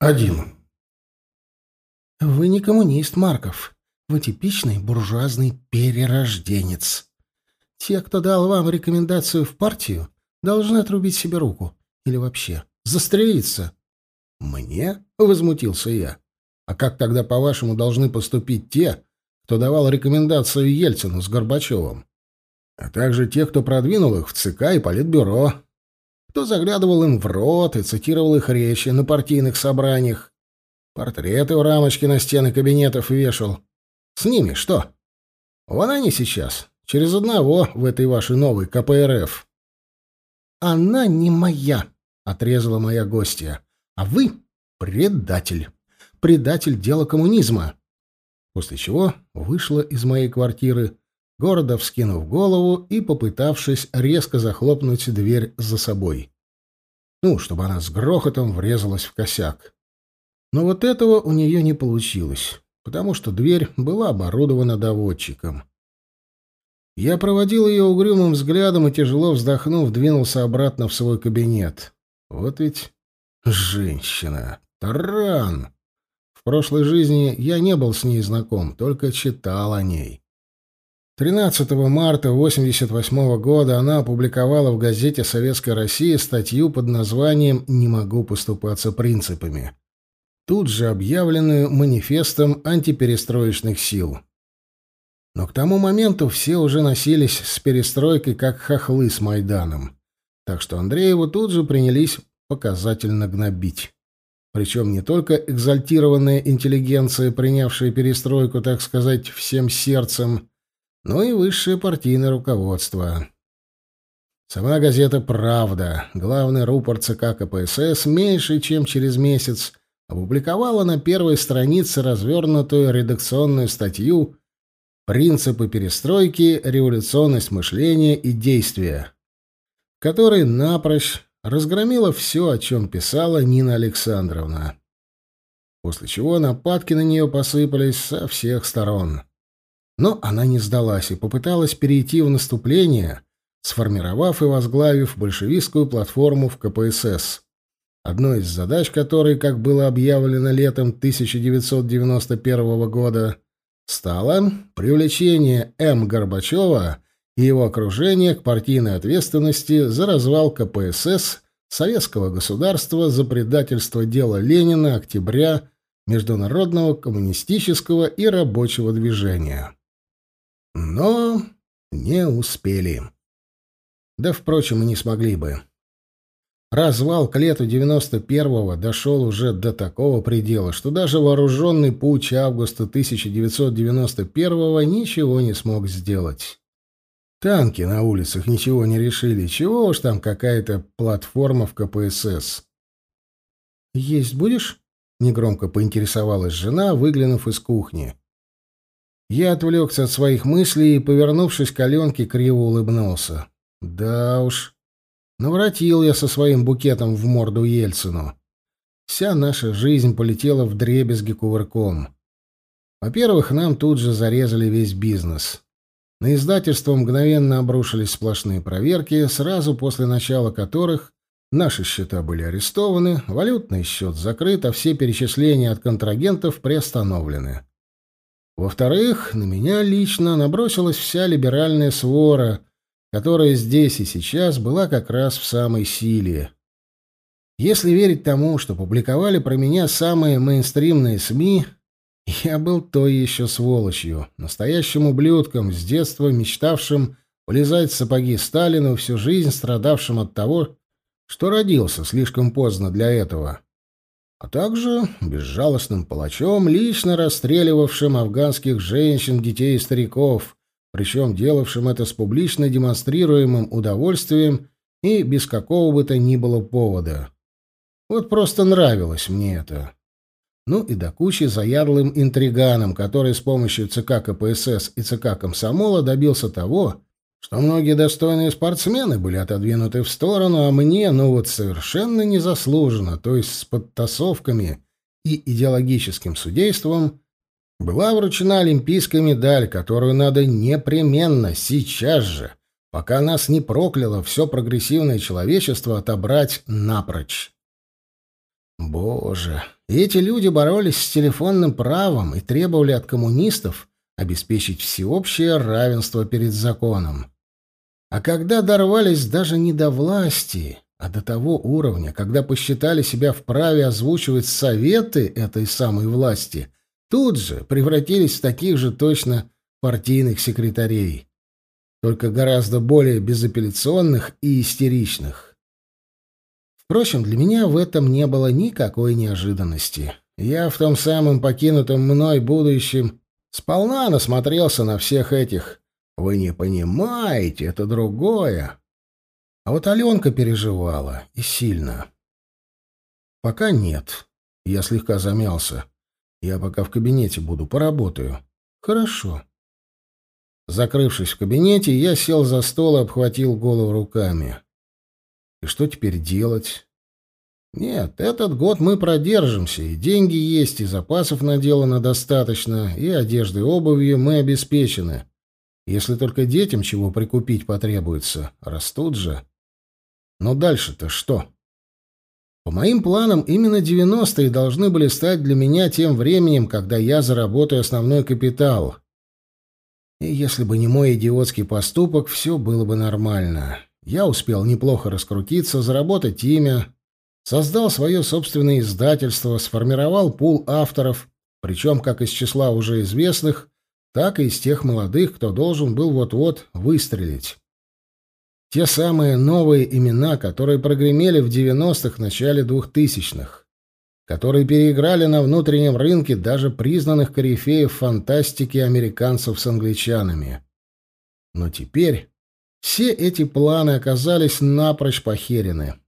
Один. Вы не коммунист, Марков. Вы типичный буржуазный перерожденец. Те, кто дал вам рекомендацию в партию, должны отрубить себе руку. Или вообще застрелиться. Мне? — возмутился я. А как тогда, по-вашему, должны поступить те, кто давал рекомендацию Ельцину с Горбачевым? А также те, кто продвинул их в ЦК и Политбюро, кто заглядывал им в рот и цитировал их речи на партийных собраниях, портреты в рамочке на стены кабинетов вешал. С ними что? Вон они сейчас, через одного в этой вашей новой КПРФ. «Она не моя», — отрезала моя гостья. «А вы предатель. Предатель дела коммунизма». После чего вышла из моей квартиры, гордо вскинув голову и попытавшись резко захлопнуть дверь за собой. Ну, чтобы она с грохотом врезалась в косяк. Но вот этого у нее не получилось, потому что дверь была оборудована доводчиком. Я проводил ее угрюмым взглядом и, тяжело вздохнув, двинулся обратно в свой кабинет. Вот ведь женщина. Таран. В прошлой жизни я не был с ней знаком, только читал о ней. 13 марта 1988 года она опубликовала в газете «Советская Россия» статью под названием «Не могу поступаться принципами», тут же объявленную манифестом антиперестроечных сил. Но к тому моменту все уже носились с перестройкой, как хохлы с Майданом. Так что Андрееву тут же принялись показательно гнобить. Причем не только экзальтированная интеллигенция, принявшая перестройку, так сказать, всем сердцем, но и высшее партийное руководство. Сама газета «Правда», главный рупор ЦК КПСС, меньше чем через месяц опубликовала на первой странице развернутую редакционную статью «Принципы перестройки, революционность мышления и действия», в которой напрочь разгромила все, о чем писала Нина Александровна. После чего нападки на нее посыпались со всех сторон. Но она не сдалась и попыталась перейти в наступление, сформировав и возглавив большевистскую платформу в КПСС. Одной из задач которой, как было объявлено летом 1991 года, стало привлечение М. Горбачева и его окружения к партийной ответственности за развал КПСС советского государства за предательство дела Ленина октября международного коммунистического и рабочего движения. Но не успели. Да, впрочем, и не смогли бы. Развал к лету 91-го дошел уже до такого предела, что даже вооруженный путь августа 1991-го ничего не смог сделать. Танки на улицах ничего не решили, чего уж там какая-то платформа в КПСС. «Есть будешь?» — негромко поинтересовалась жена, выглянув из кухни. Я отвлекся от своих мыслей и, повернувшись к Аленке, криво улыбнулся. Да уж, наворотил я со своим букетом в морду Ельцину. Вся наша жизнь полетела в дребезги кувырком. Во-первых, нам тут же зарезали весь бизнес. На издательство мгновенно обрушились сплошные проверки, сразу после начала которых наши счета были арестованы, валютный счет закрыт, а все перечисления от контрагентов приостановлены. Во-вторых, на меня лично набросилась вся либеральная свора, которая здесь и сейчас была как раз в самой силе. Если верить тому, что публиковали про меня самые мейнстримные СМИ, я был той еще сволочью, настоящим ублюдком, с детства мечтавшим влезать в сапоги Сталину, всю жизнь страдавшим от того, что родился слишком поздно для этого а также безжалостным палачом, лично расстреливавшим афганских женщин, детей и стариков, причем делавшим это с публично демонстрируемым удовольствием и без какого бы то ни было повода. Вот просто нравилось мне это. Ну и до кучи заядлым интриганом, который с помощью ЦК КПСС и ЦК Комсомола добился того, что многие достойные спортсмены были отодвинуты в сторону, а мне, ну вот совершенно незаслуженно, то есть с подтасовками и идеологическим судейством, была вручена олимпийская медаль, которую надо непременно, сейчас же, пока нас не прокляло все прогрессивное человечество, отобрать напрочь. Боже, эти люди боролись с телефонным правом и требовали от коммунистов обеспечить всеобщее равенство перед законом. А когда дорвались даже не до власти, а до того уровня, когда посчитали себя вправе озвучивать советы этой самой власти, тут же превратились в таких же точно партийных секретарей, только гораздо более безапелляционных и истеричных. Впрочем, для меня в этом не было никакой неожиданности. Я в том самом покинутом мной будущем сполна насмотрелся на всех этих вы не понимаете, это другое. А вот Аленка переживала, и сильно. Пока нет. Я слегка замялся. Я пока в кабинете буду, поработаю. Хорошо. Закрывшись в кабинете, я сел за стол и обхватил голову руками. И что теперь делать? Нет, этот год мы продержимся, и деньги есть, и запасов наделано достаточно, и одеждой и обувью мы обеспечены. Если только детям чего прикупить потребуется, растут же. Но дальше-то что? По моим планам, именно 90-е должны были стать для меня тем временем, когда я заработаю основной капитал. И если бы не мой идиотский поступок, все было бы нормально. Я успел неплохо раскрутиться, заработать имя, создал свое собственное издательство, сформировал пул авторов, причем как из числа уже известных, так и из тех молодых, кто должен был вот-вот выстрелить. Те самые новые имена, которые прогремели в 90-х, начале 2000-х, которые переиграли на внутреннем рынке даже признанных корифеев фантастики американцев с англичанами. Но теперь все эти планы оказались напрочь похерены.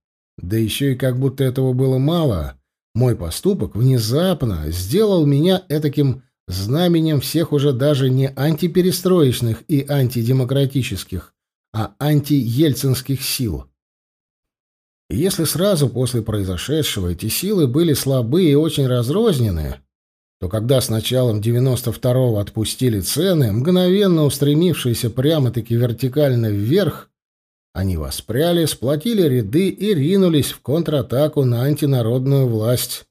Да еще и как будто этого было мало, мой поступок внезапно сделал меня этаким знаменем всех уже даже не антиперестроечных и антидемократических, а антиельцинских сил. Если сразу после произошедшего эти силы были слабы и очень разрознены, то когда с началом 92-го отпустили цены, мгновенно устремившиеся прямо-таки вертикально вверх, они воспряли, сплотили ряды и ринулись в контратаку на антинародную власть.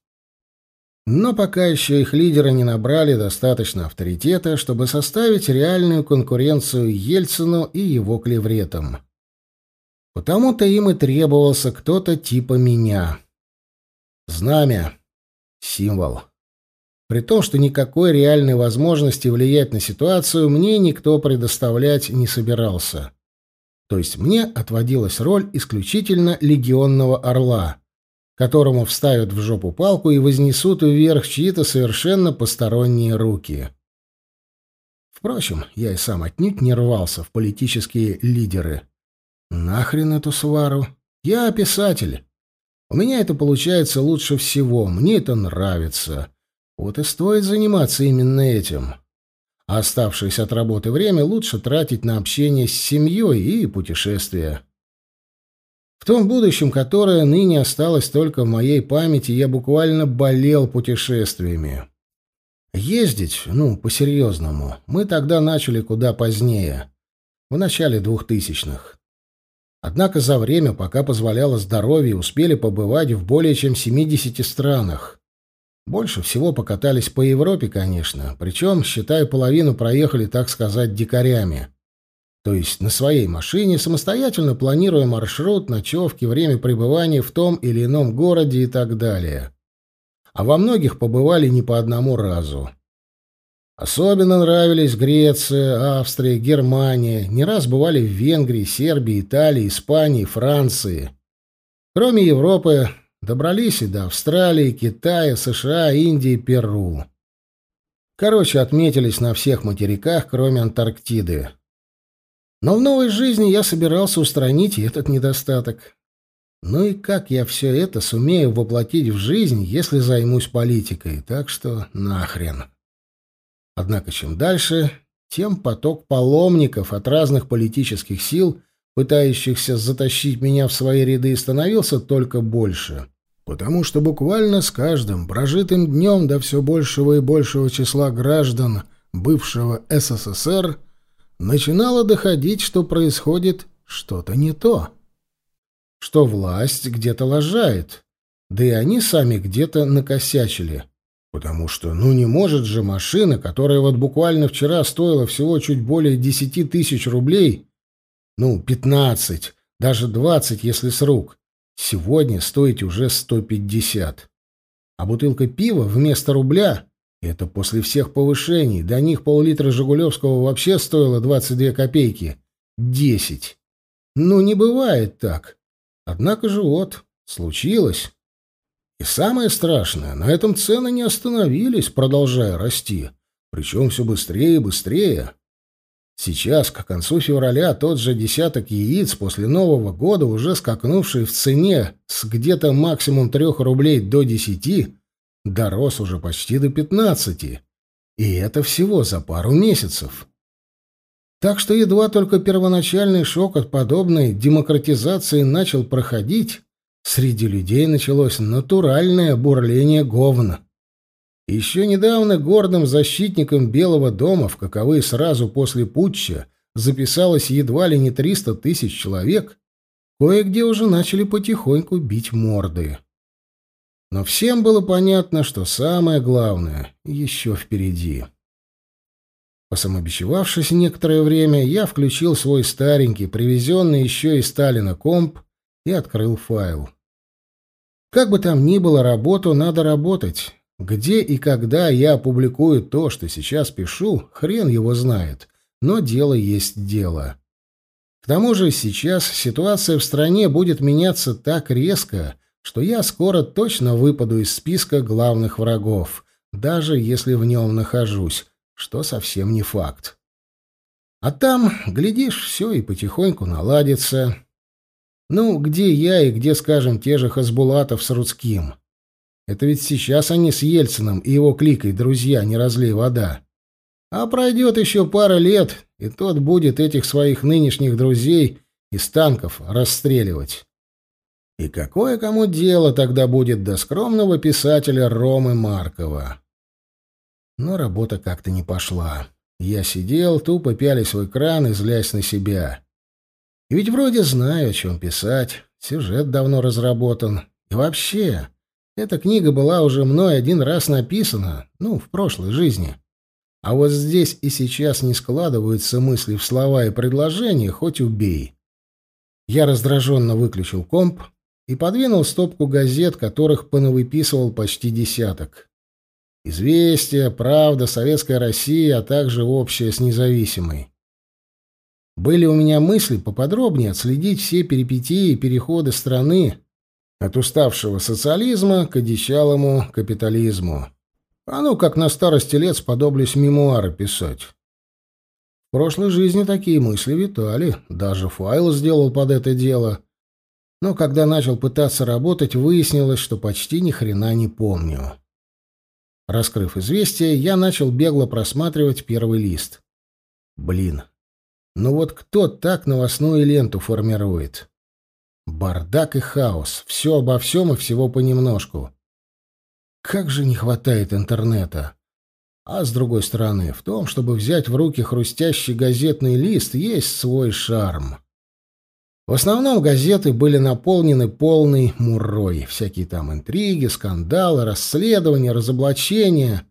Но пока еще их лидеры не набрали достаточно авторитета, чтобы составить реальную конкуренцию Ельцину и его клевретам. Потому-то им и требовался кто-то типа меня. Знамя. Символ. При том, что никакой реальной возможности влиять на ситуацию мне никто предоставлять не собирался. То есть мне отводилась роль исключительно легионного орла — которому вставят в жопу палку и вознесут вверх чьи-то совершенно посторонние руки. Впрочем, я и сам отнюдь не рвался в политические лидеры. Нахрен эту свару? Я писатель. У меня это получается лучше всего, мне это нравится. Вот и стоит заниматься именно этим. А оставшееся от работы время лучше тратить на общение с семьей и путешествия. В том будущем, которое ныне осталось только в моей памяти, я буквально болел путешествиями. Ездить, ну, по-серьезному, мы тогда начали куда позднее, в начале двухтысячных. Однако за время, пока позволяло здоровье, успели побывать в более чем 70 странах. Больше всего покатались по Европе, конечно, причем, считая половину, проехали, так сказать, дикарями. То есть на своей машине, самостоятельно планируя маршрут, ночевки, время пребывания в том или ином городе и так далее. А во многих побывали не по одному разу. Особенно нравились Греция, Австрия, Германия. Не раз бывали в Венгрии, Сербии, Италии, Испании, Франции. Кроме Европы, добрались и до Австралии, Китая, США, Индии, Перу. Короче, отметились на всех материках, кроме Антарктиды. Но в новой жизни я собирался устранить этот недостаток. Ну и как я все это сумею воплотить в жизнь, если займусь политикой? Так что нахрен. Однако чем дальше, тем поток паломников от разных политических сил, пытающихся затащить меня в свои ряды, становился только больше. Потому что буквально с каждым прожитым днем до все большего и большего числа граждан бывшего СССР – начинало доходить, что происходит что-то не то. Что власть где-то лажает. Да и они сами где-то накосячили. Потому что, ну не может же машина, которая вот буквально вчера стоила всего чуть более десяти тысяч рублей, ну, пятнадцать, даже двадцать, если с рук, сегодня стоить уже сто пятьдесят. А бутылка пива вместо рубля — это после всех повышений, до них пол-литра «Жигулевского» вообще стоило двадцать две копейки. Десять. Ну, не бывает так. Однако же вот, случилось. И самое страшное, на этом цены не остановились, продолжая расти. Причем все быстрее и быстрее. Сейчас, к концу февраля, тот же десяток яиц после Нового года, уже скакнувший в цене с где-то максимум трех рублей до десяти, дорос уже почти до пятнадцати. И это всего за пару месяцев. Так что едва только первоначальный шок от подобной демократизации начал проходить, Среди людей началось натуральное бурление говна. Еще недавно гордым защитником Белого дома, в каковые сразу после путча записалось едва ли не 300 тысяч человек, кое-где уже начали потихоньку бить морды. Но всем было понятно, что самое главное еще впереди. Посамобичевавшись некоторое время, я включил свой старенький, привезенный еще из Сталина комп и открыл файл. Как бы там ни было, работу надо работать. Где и когда я опубликую то, что сейчас пишу, хрен его знает. Но дело есть дело. К тому же сейчас ситуация в стране будет меняться так резко, что я скоро точно выпаду из списка главных врагов, даже если в нем нахожусь, что совсем не факт. А там, глядишь, все и потихоньку наладится. Ну, где я и где, скажем, те же Хасбулатов с Рудским? Это ведь сейчас они с Ельциным и его кликой друзья, не разлей вода. А пройдет еще пара лет, и тот будет этих своих нынешних друзей из танков расстреливать. И какое кому дело тогда будет до скромного писателя Ромы Маркова? Но работа как-то не пошла. Я сидел, тупо пялись в экран и злясь на себя. И ведь вроде знаю, о чем писать, сюжет давно разработан. И вообще, эта книга была уже мной один раз написана, ну, в прошлой жизни. А вот здесь и сейчас не складываются мысли в слова и предложения, хоть убей. Я раздраженно выключил комп и подвинул стопку газет, которых понавыписывал почти десяток. «Известия», «Правда», «Советская Россия», а также «Общая с независимой». Были у меня мысли поподробнее отследить все перипетии и переходы страны от уставшего социализма к одичалому капитализму. А ну, как на старости лет сподоблюсь мемуары писать. В прошлой жизни такие мысли витали, даже файл сделал под это дело. Но когда начал пытаться работать, выяснилось, что почти ни хрена не помню. Раскрыв известие, я начал бегло просматривать первый лист. Блин, ну вот кто так новостную ленту формирует? Бардак и хаос. Все обо всем и всего понемножку. Как же не хватает интернета. А с другой стороны, в том, чтобы взять в руки хрустящий газетный лист, есть свой шарм. В основном газеты были наполнены полной мурой. Всякие там интриги, скандалы, расследования, разоблачения.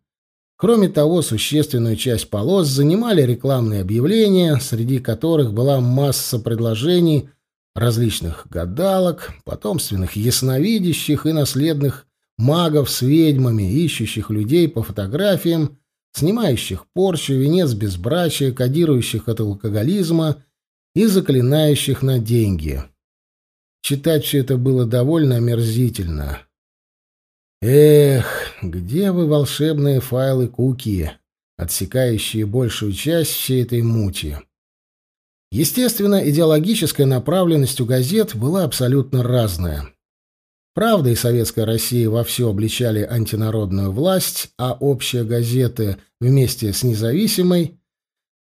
Кроме того, существенную часть полос занимали рекламные объявления, среди которых была масса предложений различных гадалок, потомственных ясновидящих и наследных магов с ведьмами, ищущих людей по фотографиям, снимающих порчу, венец безбрачия, кодирующих от алкоголизма и заклинающих на деньги. Читать все это было довольно омерзительно. Эх, где вы, волшебные файлы Куки, отсекающие большую часть всей этой мути? Естественно, идеологическая направленность у газет была абсолютно разная. Правда и Советская Россия вовсю обличали антинародную власть, а общие газеты вместе с независимой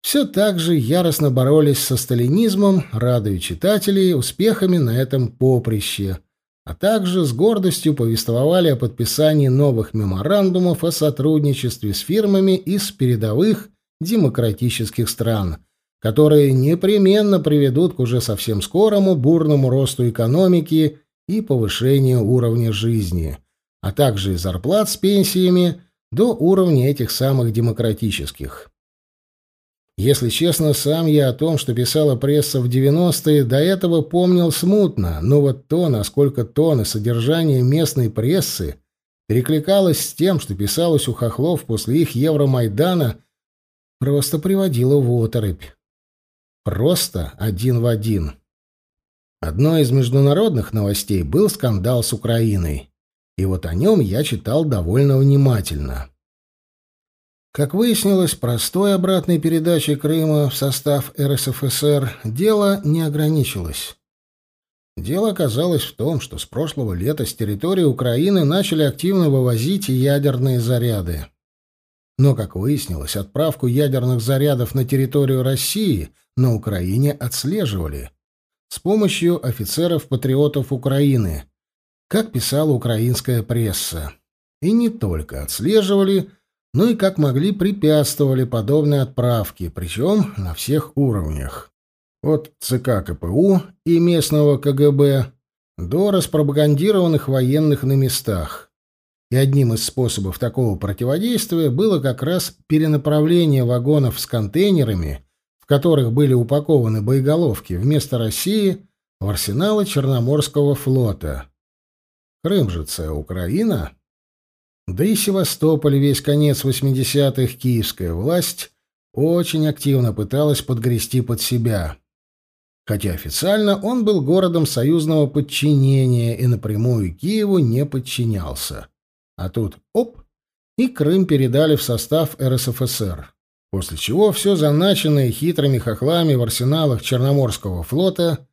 все так же яростно боролись со сталинизмом, радуя читателей успехами на этом поприще – а также с гордостью повествовали о подписании новых меморандумов о сотрудничестве с фирмами из передовых демократических стран, которые непременно приведут к уже совсем скорому бурному росту экономики и повышения уровня жизни, а также и зарплат с пенсиями до уровня этих самых демократических. Если честно, сам я о том, что писала пресса в 90-е, до этого помнил смутно, но вот то, насколько тон и содержание местной прессы перекликалось с тем, что писалось у хохлов после их Евромайдана, просто приводило в оторопь. Просто один в один. Одной из международных новостей был скандал с Украиной, и вот о нем я читал довольно внимательно. Как выяснилось, простой обратной передачей Крыма в состав РСФСР дело не ограничилось. Дело оказалось в том, что с прошлого лета с территории Украины начали активно вывозить ядерные заряды. Но, как выяснилось, отправку ядерных зарядов на территорию России на Украине отслеживали с помощью офицеров-патриотов Украины, как писала украинская пресса. И не только отслеживали, ну и как могли препятствовали подобной отправке, причем на всех уровнях. От ЦК КПУ и местного КГБ до распропагандированных военных на местах. И одним из способов такого противодействия было как раз перенаправление вагонов с контейнерами, в которых были упакованы боеголовки, вместо России в арсеналы Черноморского флота. Крым же це Украина. Да и Севастополь весь конец 80-х киевская власть очень активно пыталась подгрести под себя. Хотя официально он был городом союзного подчинения и напрямую Киеву не подчинялся. А тут оп, и Крым передали в состав РСФСР. После чего все заначенное хитрыми хохлами в арсеналах Черноморского флота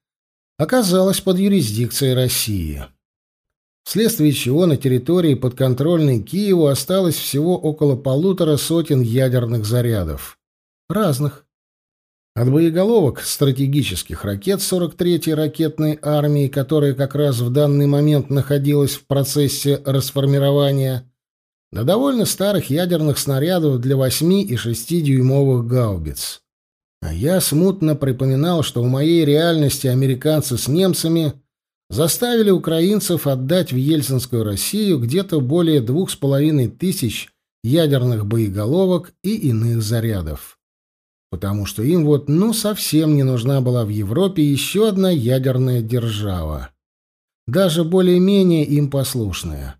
оказалось под юрисдикцией России вследствие чего на территории, подконтрольной Киеву, осталось всего около полутора сотен ядерных зарядов. Разных. От боеголовок стратегических ракет 43-й ракетной армии, которая как раз в данный момент находилась в процессе расформирования, до довольно старых ядерных снарядов для 8 и 6-дюймовых гаубиц. А я смутно припоминал, что в моей реальности американцы с немцами заставили украинцев отдать в Ельцинскую Россию где-то более двух с половиной тысяч ядерных боеголовок и иных зарядов. Потому что им вот ну совсем не нужна была в Европе еще одна ядерная держава. Даже более-менее им послушная.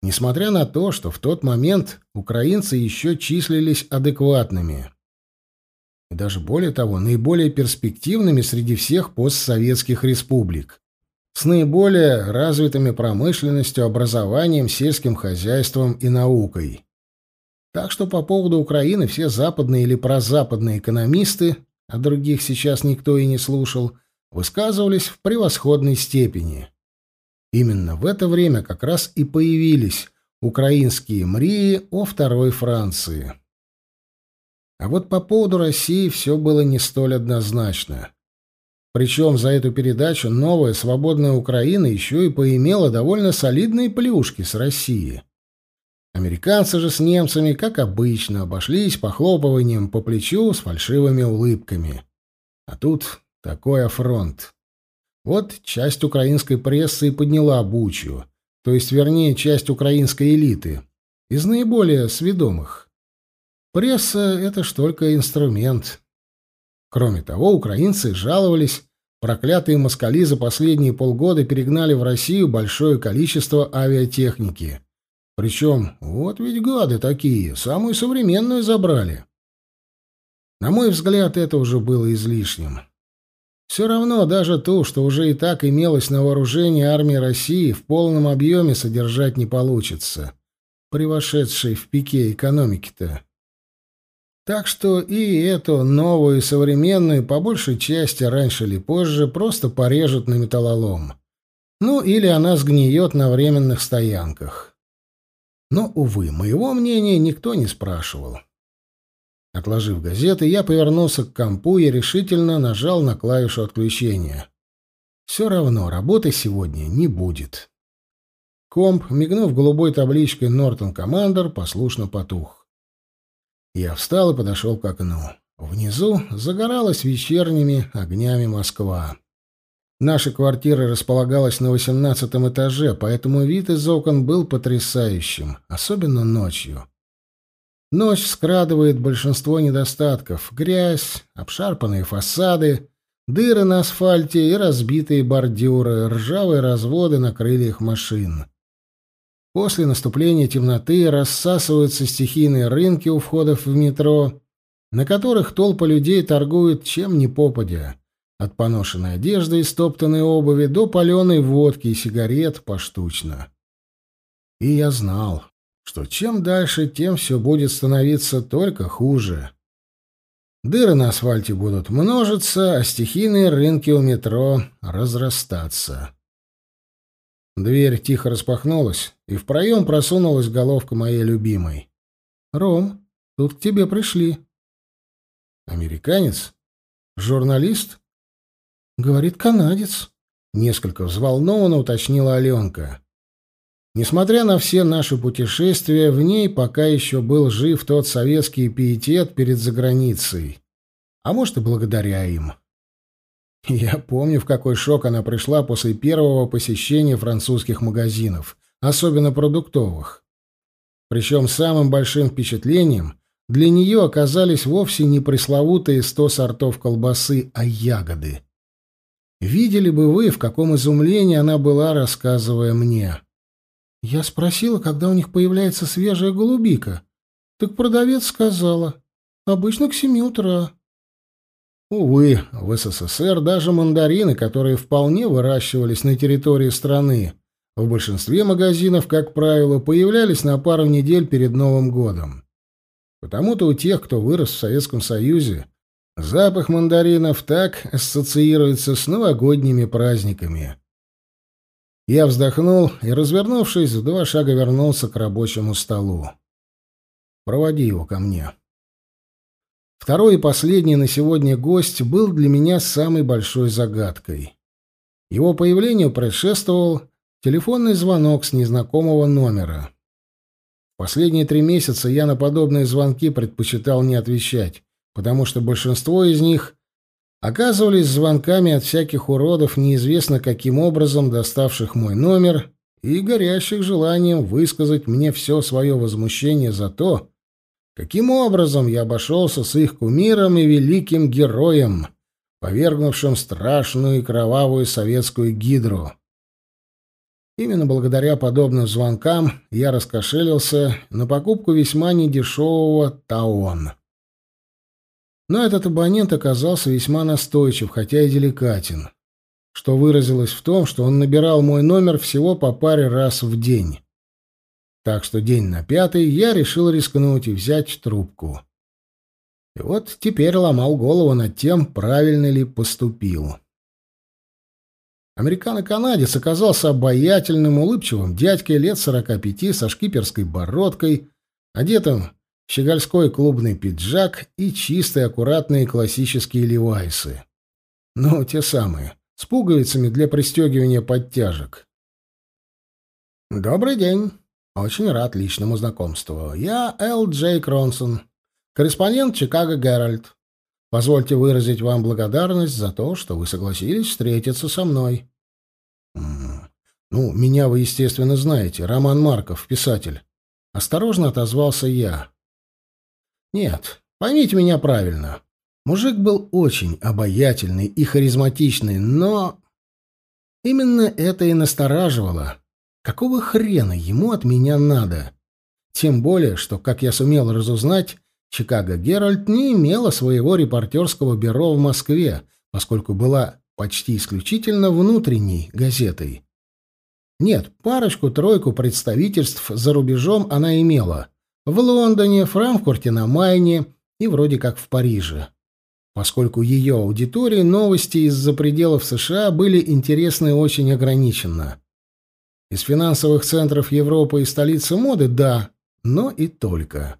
Несмотря на то, что в тот момент украинцы еще числились адекватными. И даже более того, наиболее перспективными среди всех постсоветских республик с наиболее развитыми промышленностью, образованием, сельским хозяйством и наукой. Так что по поводу Украины все западные или прозападные экономисты, а других сейчас никто и не слушал, высказывались в превосходной степени. Именно в это время как раз и появились украинские мрии о второй Франции. А вот по поводу России все было не столь однозначно. Причем за эту передачу новая свободная Украина еще и поимела довольно солидные плюшки с Россией. Американцы же с немцами, как обычно, обошлись похлопыванием по плечу с фальшивыми улыбками. А тут такой афронт. Вот часть украинской прессы и подняла бучу, то есть, вернее, часть украинской элиты, из наиболее сведомых. Пресса — это ж только инструмент. Кроме того, украинцы жаловались, проклятые москали за последние полгода перегнали в Россию большое количество авиатехники. Причем, вот ведь гады такие, самую современную забрали. На мой взгляд, это уже было излишним. Все равно даже то, что уже и так имелось на вооружении армии России, в полном объеме содержать не получится, при вошедшей в пике экономики-то. Так что и эту новую современную, по большей части, раньше или позже, просто порежут на металлолом. Ну, или она сгниет на временных стоянках. Но, увы, моего мнения никто не спрашивал. Отложив газеты, я повернулся к компу и решительно нажал на клавишу отключения. Все равно работы сегодня не будет. Комп, мигнув голубой табличкой «Нортон Командер», послушно потух. Я встал и подошел к окну. Внизу загоралась вечерними огнями Москва. Наша квартира располагалась на восемнадцатом этаже, поэтому вид из окон был потрясающим, особенно ночью. Ночь скрадывает большинство недостатков: грязь, обшарпанные фасады, дыры на асфальте и разбитые бордюры, ржавые разводы на крыльях машин. После наступления темноты рассасываются стихийные рынки у входов в метро, на которых толпа людей торгует чем ни попадя, от поношенной одежды и стоптанной обуви до паленой водки и сигарет поштучно. И я знал, что чем дальше, тем все будет становиться только хуже. Дыры на асфальте будут множиться, а стихийные рынки у метро разрастаться. Дверь тихо распахнулась, и в проем просунулась головка моей любимой. «Ром, тут к тебе пришли». «Американец? Журналист?» «Говорит, канадец», — несколько взволнованно уточнила Аленка. Несмотря на все наши путешествия, в ней пока еще был жив тот советский пиетет перед заграницей. А может, и благодаря им. Я помню, в какой шок она пришла после первого посещения французских магазинов, особенно продуктовых. Причем самым большим впечатлением для нее оказались вовсе не пресловутые сто сортов колбасы, а ягоды. Видели бы вы, в каком изумлении она была, рассказывая мне. Я спросила, когда у них появляется свежая голубика. Так продавец сказала, обычно к семи утра. Увы, в СССР даже мандарины, которые вполне выращивались на территории страны, в большинстве магазинов, как правило, появлялись на пару недель перед Новым годом. Потому-то у тех, кто вырос в Советском Союзе, запах мандаринов так ассоциируется с новогодними праздниками. Я вздохнул и, развернувшись, в два шага вернулся к рабочему столу. «Проводи его ко мне». Второй и последний на сегодня гость был для меня самой большой загадкой. Его появлению предшествовал телефонный звонок с незнакомого номера. Последние три месяца я на подобные звонки предпочитал не отвечать, потому что большинство из них оказывались звонками от всяких уродов, неизвестно каким образом доставших мой номер и горящих желанием высказать мне все свое возмущение за то, каким образом я обошелся с их кумиром и великим героем, повергнувшим страшную и кровавую советскую гидру. Именно благодаря подобным звонкам я раскошелился на покупку весьма недешевого «Таон». Но этот абонент оказался весьма настойчив, хотя и деликатен, что выразилось в том, что он набирал мой номер всего по паре раз в день. Так что день на пятый я решил рискнуть и взять трубку. И вот теперь ломал голову над тем, правильно ли поступил. Американо-канадец оказался обаятельным, улыбчивым дядькой лет сорока пяти со шкиперской бородкой, одетым щегольской клубный пиджак и чистые аккуратные классические левайсы. Ну, те самые, с пуговицами для пристегивания подтяжек. «Добрый день. Очень рад личному знакомству. Я Эл Джей Кронсон, корреспондент Чикаго Геральт. Позвольте выразить вам благодарность за то, что вы согласились встретиться со мной». «Ну, меня вы, естественно, знаете. Роман Марков, писатель». Осторожно отозвался я. Нет, поймите меня правильно. Мужик был очень обаятельный и харизматичный, но... Именно это и настораживало. Какого хрена ему от меня надо? Тем более, что, как я сумел разузнать, Чикаго Геральт не имела своего репортерского бюро в Москве, поскольку была почти исключительно внутренней газетой. Нет, парочку-тройку представительств за рубежом она имела, в Лондоне, Франкфурте на Майне и вроде как в Париже. Поскольку ее аудитории новости из-за пределов США были интересны очень ограниченно. Из финансовых центров Европы и столицы моды – да, но и только.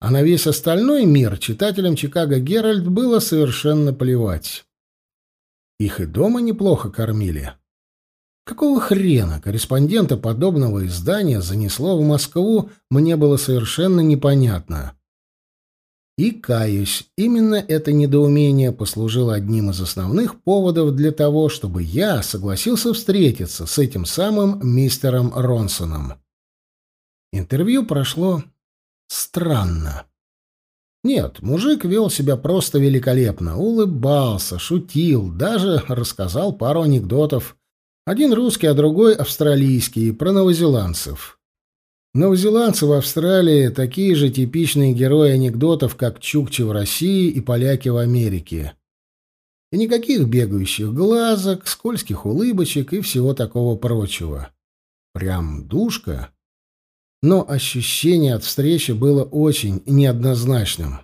А на весь остальной мир читателям Чикаго Геральт было совершенно плевать. Их и дома неплохо кормили. Какого хрена корреспондента подобного издания занесло в Москву, мне было совершенно непонятно. И, каюсь, именно это недоумение послужило одним из основных поводов для того, чтобы я согласился встретиться с этим самым мистером Ронсоном. Интервью прошло странно. Нет, мужик вел себя просто великолепно, улыбался, шутил, даже рассказал пару анекдотов. Один русский, а другой австралийский, про новозеландцев. Новозеландцы в Австралии такие же типичные герои анекдотов, как чукчи в России и поляки в Америке. И никаких бегающих глазок, скользких улыбочек и всего такого прочего. Прям душка. Но ощущение от встречи было очень неоднозначным.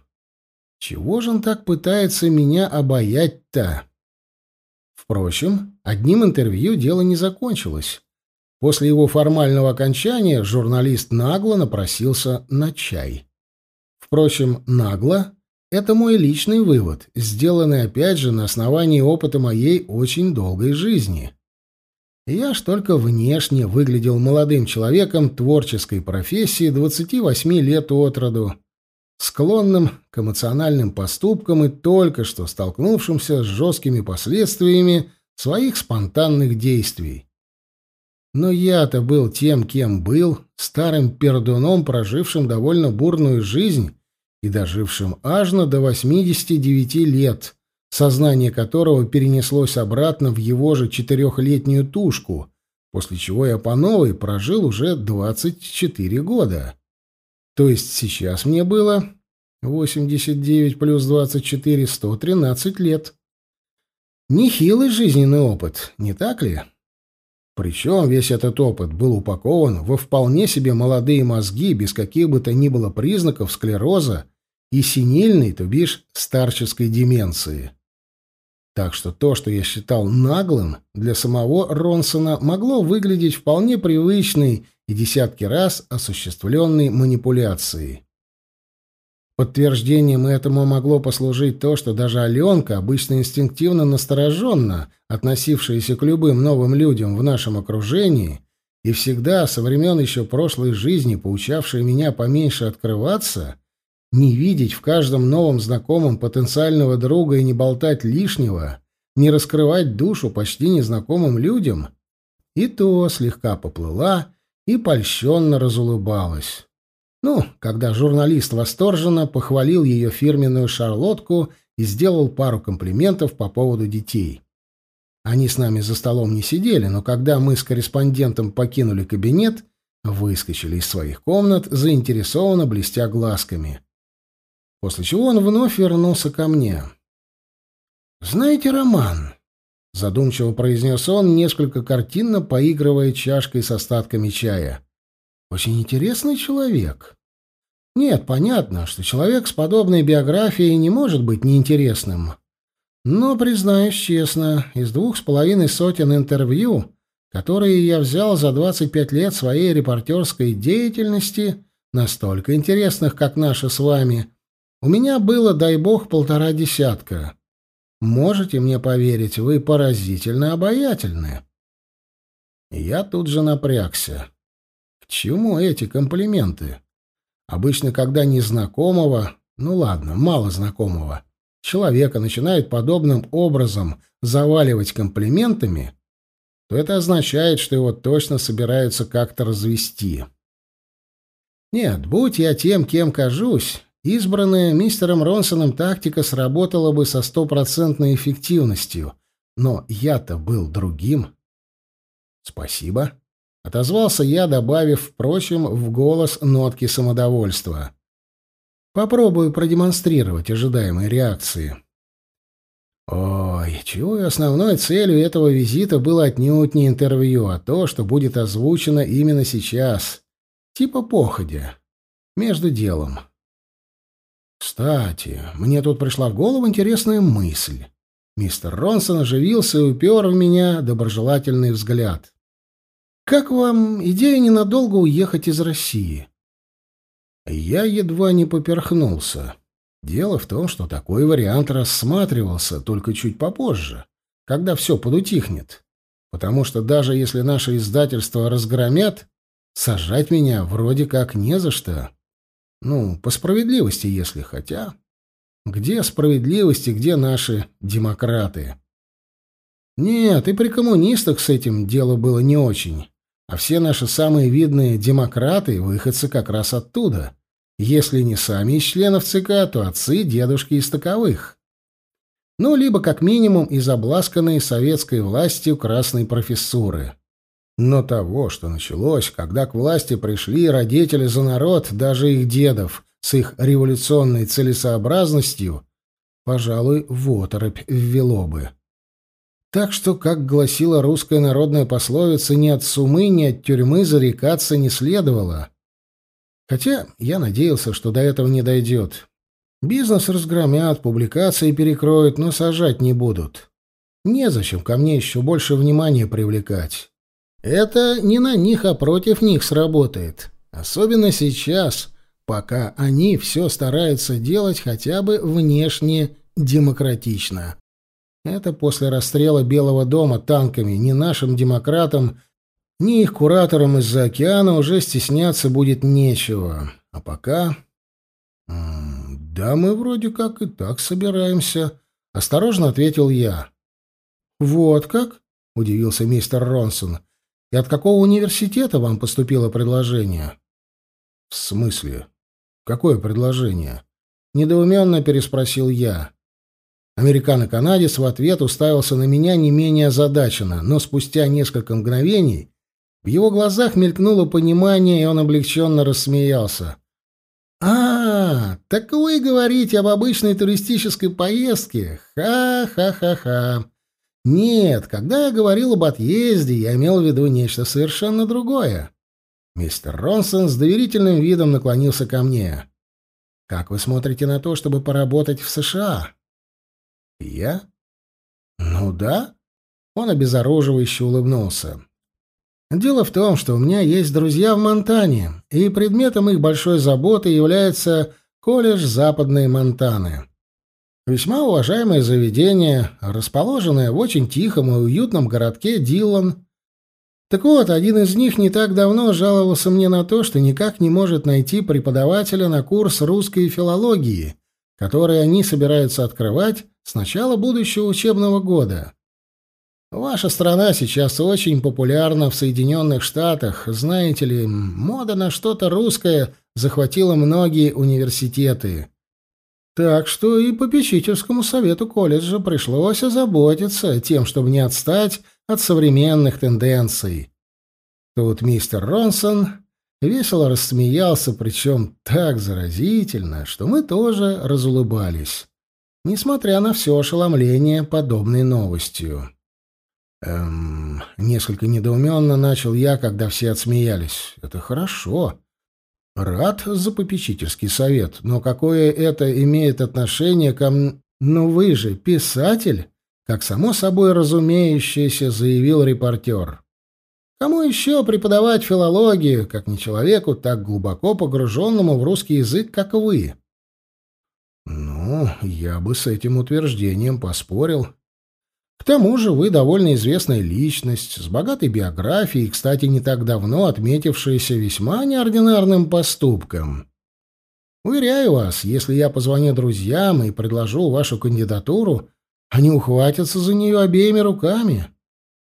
Чего же он так пытается меня обаять-то? Впрочем, одним интервью дело не закончилось. После его формального окончания журналист нагло напросился на чай. Впрочем, нагло — это мой личный вывод, сделанный опять же на основании опыта моей очень долгой жизни. Я ж только внешне выглядел молодым человеком творческой профессии 28 лет от роду, склонным к эмоциональным поступкам и только что столкнувшимся с жесткими последствиями своих спонтанных действий. Но я-то был тем, кем был, старым пердуном, прожившим довольно бурную жизнь и дожившим аж на до 89 лет, сознание которого перенеслось обратно в его же четырехлетнюю тушку, после чего я по новой прожил уже 24 года. То есть сейчас мне было 89 плюс 24 — 113 лет. Нехилый жизненный опыт, не так ли? Причем весь этот опыт был упакован во вполне себе молодые мозги без каких бы то ни было признаков склероза и синильной, то бишь старческой деменции. Так что то, что я считал наглым, для самого Ронсона могло выглядеть вполне привычной и десятки раз осуществленной манипуляцией. Подтверждением этому могло послужить то, что даже Аленка, обычно инстинктивно настороженно относившаяся к любым новым людям в нашем окружении и всегда со времен еще прошлой жизни поучавшая меня поменьше открываться, не видеть в каждом новом знакомом потенциального друга и не болтать лишнего, не раскрывать душу почти незнакомым людям, и то слегка поплыла и польщенно разулыбалась. Ну, когда журналист восторженно похвалил ее фирменную шарлотку и сделал пару комплиментов по поводу детей. Они с нами за столом не сидели, но когда мы с корреспондентом покинули кабинет, выскочили из своих комнат, заинтересованно блестя глазками. После чего он вновь вернулся ко мне. «Знаете, Роман?» — задумчиво произнес он, несколько картинно поигрывая чашкой с остатками чая. «Очень интересный человек. Нет, понятно, что человек с подобной биографией не может быть неинтересным. Но, признаюсь честно, из двух с половиной сотен интервью, которые я взял за 25 лет своей репортерской деятельности, настолько интересных, как наши с вами, у меня было, дай бог, полтора десятка. Можете мне поверить, вы поразительно обаятельны. Я тут же напрягся. К чему эти комплименты? Обычно, когда незнакомого, ну ладно, мало знакомого, человека начинают подобным образом заваливать комплиментами, то это означает, что его точно собираются как-то развести. Нет, будь я тем, кем кажусь, избранная мистером Ронсоном тактика сработала бы со стопроцентной эффективностью, но я-то был другим. Спасибо. Отозвался я, добавив, впрочем, в голос нотки самодовольства. Попробую продемонстрировать ожидаемые реакции. Ой, чего и основной целью этого визита было отнюдь не интервью, а то, что будет озвучено именно сейчас. Типа походя. Между делом. Кстати, мне тут пришла в голову интересная мысль. Мистер Ронсон оживился и упер в меня доброжелательный взгляд. Как вам идея ненадолго уехать из России? Я едва не поперхнулся. Дело в том, что такой вариант рассматривался только чуть попозже, когда все подутихнет. Потому что даже если наше издательство разгромят, сажать меня вроде как не за что. Ну, по справедливости, если хотя... Где справедливость и где наши демократы? Нет, и при коммунистах с этим дело было не очень. А все наши самые видные демократы — выходцы как раз оттуда. Если не сами из членов ЦК, то отцы, дедушки из таковых. Ну, либо как минимум из обласканной советской властью красной профессуры. Но того, что началось, когда к власти пришли родители за народ, даже их дедов, с их революционной целесообразностью, пожалуй, в оторопь ввело бы. Так что, как гласила русская народная пословица, ни от сумы, ни от тюрьмы зарекаться не следовало. Хотя я надеялся, что до этого не дойдет. Бизнес разгромят, публикации перекроют, но сажать не будут. Незачем ко мне еще больше внимания привлекать. Это не на них, а против них сработает. Особенно сейчас, пока они все стараются делать хотя бы внешне демократично. Это после расстрела Белого дома танками ни нашим демократам, ни их кураторам из-за океана уже стесняться будет нечего. А пока... «Да мы вроде как и так собираемся», — осторожно ответил я. «Вот как?» — удивился мистер Ронсон. «И от какого университета вам поступило предложение?» «В смысле? Какое предложение?» — недоуменно переспросил я. Американо-канадец в ответ уставился на меня не менее озадаченно, но спустя несколько мгновений в его глазах мелькнуло понимание, и он облегченно рассмеялся. «А, так вы говорите об обычной туристической поездке? Ха-ха-ха-ха. Нет, когда я говорил об отъезде, я имел в виду нечто совершенно другое». Мистер Ронсон с доверительным видом наклонился ко мне. «Как вы смотрите на то, чтобы поработать в США?» «Я?» «Ну да». Он обезоруживающе улыбнулся. «Дело в том, что у меня есть друзья в Монтане, и предметом их большой заботы является колледж Западной Монтаны. Весьма уважаемое заведение, расположенное в очень тихом и уютном городке Диллан. Так вот, один из них не так давно жаловался мне на то, что никак не может найти преподавателя на курс русской филологии, который они собираются открывать с начала будущего учебного года. Ваша страна сейчас очень популярна в Соединенных Штатах. Знаете ли, мода на что-то русское захватила многие университеты. Так что и попечительскому совету колледжа пришлось озаботиться тем, чтобы не отстать от современных тенденций. Тут мистер Ронсон весело рассмеялся, причем так заразительно, что мы тоже разулыбались несмотря на все ошеломление подобной новостью. Эм, несколько недоуменно начал я, когда все отсмеялись. Это хорошо. Рад за попечительский совет, но какое это имеет отношение ко? Ну вы же писатель, как само собой разумеющееся заявил репортер. Кому еще преподавать филологию, как не человеку, так глубоко погруженному в русский язык, как вы? Ну, я бы с этим утверждением поспорил. К тому же вы довольно известная личность, с богатой биографией, кстати, не так давно отметившаяся весьма неординарным поступком. Уверяю вас, если я позвоню друзьям и предложу вашу кандидатуру, они ухватятся за нее обеими руками.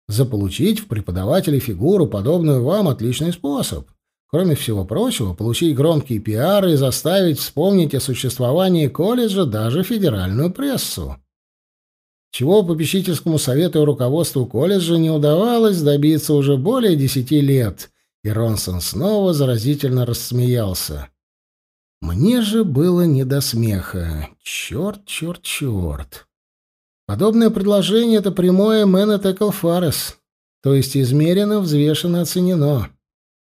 Заполучить в преподавателе фигуру, подобную вам, отличный способ. Кроме всего прочего, получить громкий пиар и заставить вспомнить о существовании колледжа даже федеральную прессу. Чего попечительскому совету и руководству колледжа не удавалось добиться уже более десяти лет, и Ронсон снова заразительно рассмеялся. Мне же было не до смеха. Черт, черт, черт. Подобное предложение — это прямое «Мэннетекл Фарес», то есть измерено, взвешено, оценено.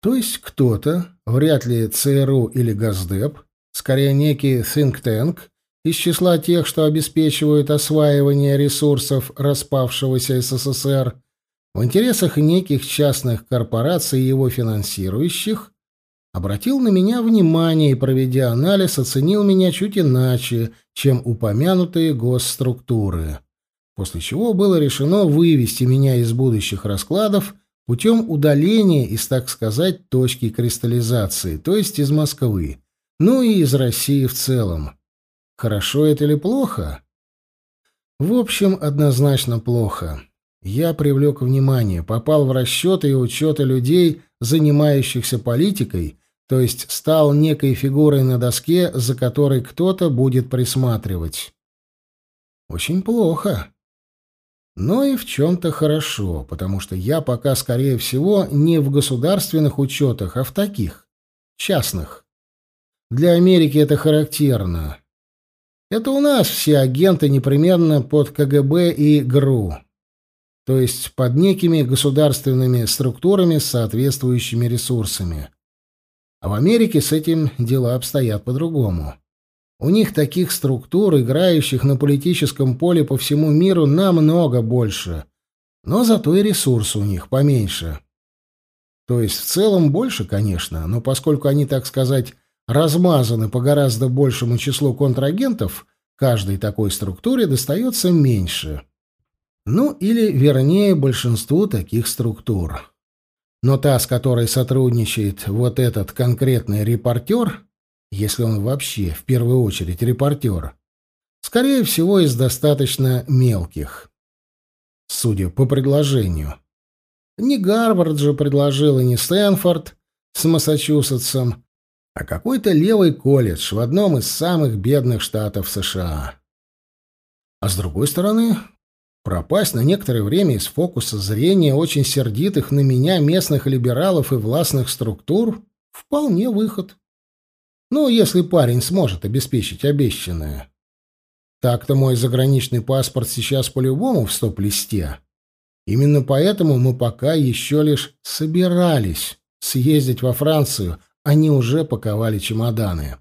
То есть кто-то, вряд ли ЦРУ или Газдеп, скорее некий think tank из числа тех, что обеспечивают осваивание ресурсов распавшегося СССР, в интересах неких частных корпораций его финансирующих, обратил на меня внимание и, проведя анализ, оценил меня чуть иначе, чем упомянутые госструктуры. После чего было решено вывести меня из будущих раскладов путем удаления из, так сказать, точки кристаллизации, то есть из Москвы, ну и из России в целом. Хорошо это или плохо? В общем, однозначно плохо. Я привлек внимание, попал в расчеты и учеты людей, занимающихся политикой, то есть стал некой фигурой на доске, за которой кто-то будет присматривать. Очень плохо. Но и в чем-то хорошо, потому что я пока, скорее всего, не в государственных учетах, а в таких, частных. Для Америки это характерно. Это у нас все агенты непременно под КГБ и ГРУ, то есть под некими государственными структурами с соответствующими ресурсами. А в Америке с этим дела обстоят по-другому. У них таких структур, играющих на политическом поле по всему миру, намного больше. Но зато и ресурсы у них поменьше. То есть в целом больше, конечно, но поскольку они, так сказать, размазаны по гораздо большему числу контрагентов, каждой такой структуре достается меньше. Ну, или, вернее, большинству таких структур. Но та, с которой сотрудничает вот этот конкретный репортер, если он вообще в первую очередь репортер, скорее всего, из достаточно мелких. Судя по предложению. Не Гарвард же предложил и не Стэнфорд с Массачусетсом, а какой-то левый колледж в одном из самых бедных штатов США. А с другой стороны, пропасть на некоторое время из фокуса зрения очень сердитых на меня местных либералов и властных структур — вполне выход. Ну, если парень сможет обеспечить обещанное. Так-то мой заграничный паспорт сейчас по-любому в стоп-листе. Именно поэтому мы пока еще лишь собирались съездить во Францию, они уже паковали чемоданы.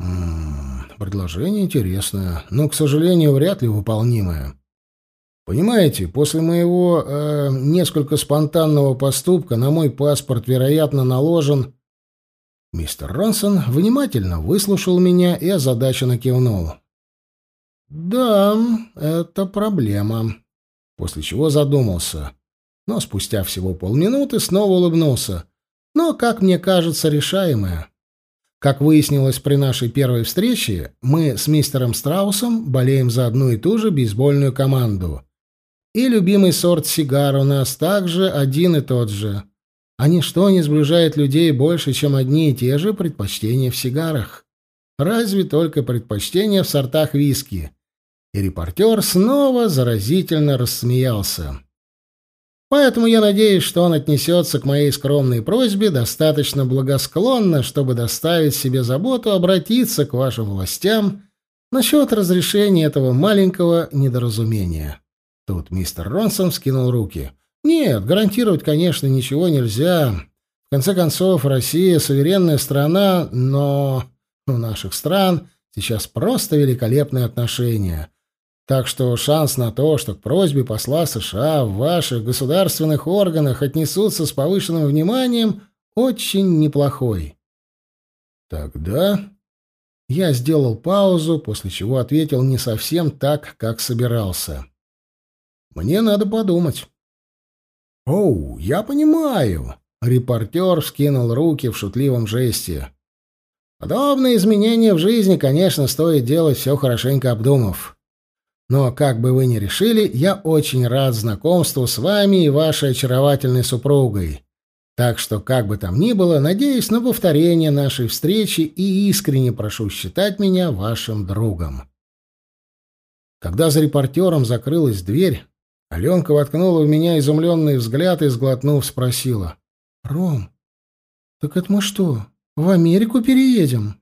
М -м, предложение интересное, но, к сожалению, вряд ли выполнимое. Понимаете, после моего э, несколько спонтанного поступка на мой паспорт, вероятно, наложен... Мистер Ронсон внимательно выслушал меня и озадаченно кивнул. «Да, это проблема», после чего задумался, но спустя всего полминуты снова улыбнулся но, как мне кажется, решаемое. Как выяснилось при нашей первой встрече, мы с мистером Страусом болеем за одну и ту же бейсбольную команду. И любимый сорт сигар у нас также один и тот же. А ничто не сближает людей больше, чем одни и те же предпочтения в сигарах. Разве только предпочтения в сортах виски. И репортер снова заразительно рассмеялся. Поэтому я надеюсь, что он отнесется к моей скромной просьбе достаточно благосклонно, чтобы доставить себе заботу обратиться к вашим властям насчет разрешения этого маленького недоразумения. Тут мистер Ронсон скинул руки. Нет, гарантировать, конечно, ничего нельзя. В конце концов, Россия суверенная страна, но у наших стран сейчас просто великолепные отношения. Так что шанс на то, что к просьбе посла США в ваших государственных органах отнесутся с повышенным вниманием, очень неплохой. Тогда я сделал паузу, после чего ответил не совсем так, как собирался. Мне надо подумать. «Оу, я понимаю!» — репортер вскинул руки в шутливом жесте. «Подобные изменения в жизни, конечно, стоит делать все хорошенько обдумав. Но, как бы вы ни решили, я очень рад знакомству с вами и вашей очаровательной супругой. Так что, как бы там ни было, надеюсь на повторение нашей встречи и искренне прошу считать меня вашим другом. Когда за репортером закрылась дверь, Аленка воткнула в меня изумленный взгляд и, сглотнув, спросила. «Ром, так это мы что, в Америку переедем?»